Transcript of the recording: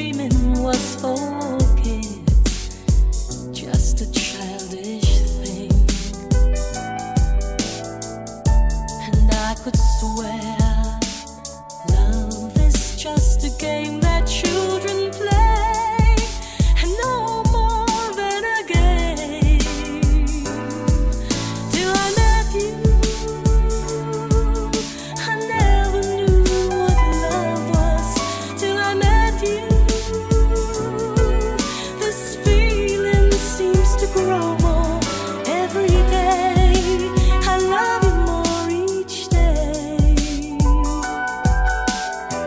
was for kids, just a childish thing. And I could swear love is just a game that children play, and no more than a game. Till I met you, I never knew what love was till I met you.